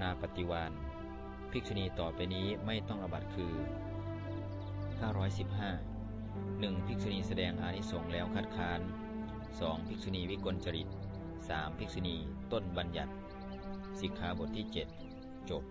นาปฏิวานภิกษุณีต่อไปนี้ไม่ต้องอบัตคือ 515 1. ภิกษุณีแสดงอานิสงส์แล้วคัดค้าน 2. ภิกษุณีวิกลจริต 3. ภิกษุณีต้นบัญญัติ สิกขาบทที่ 7 จบ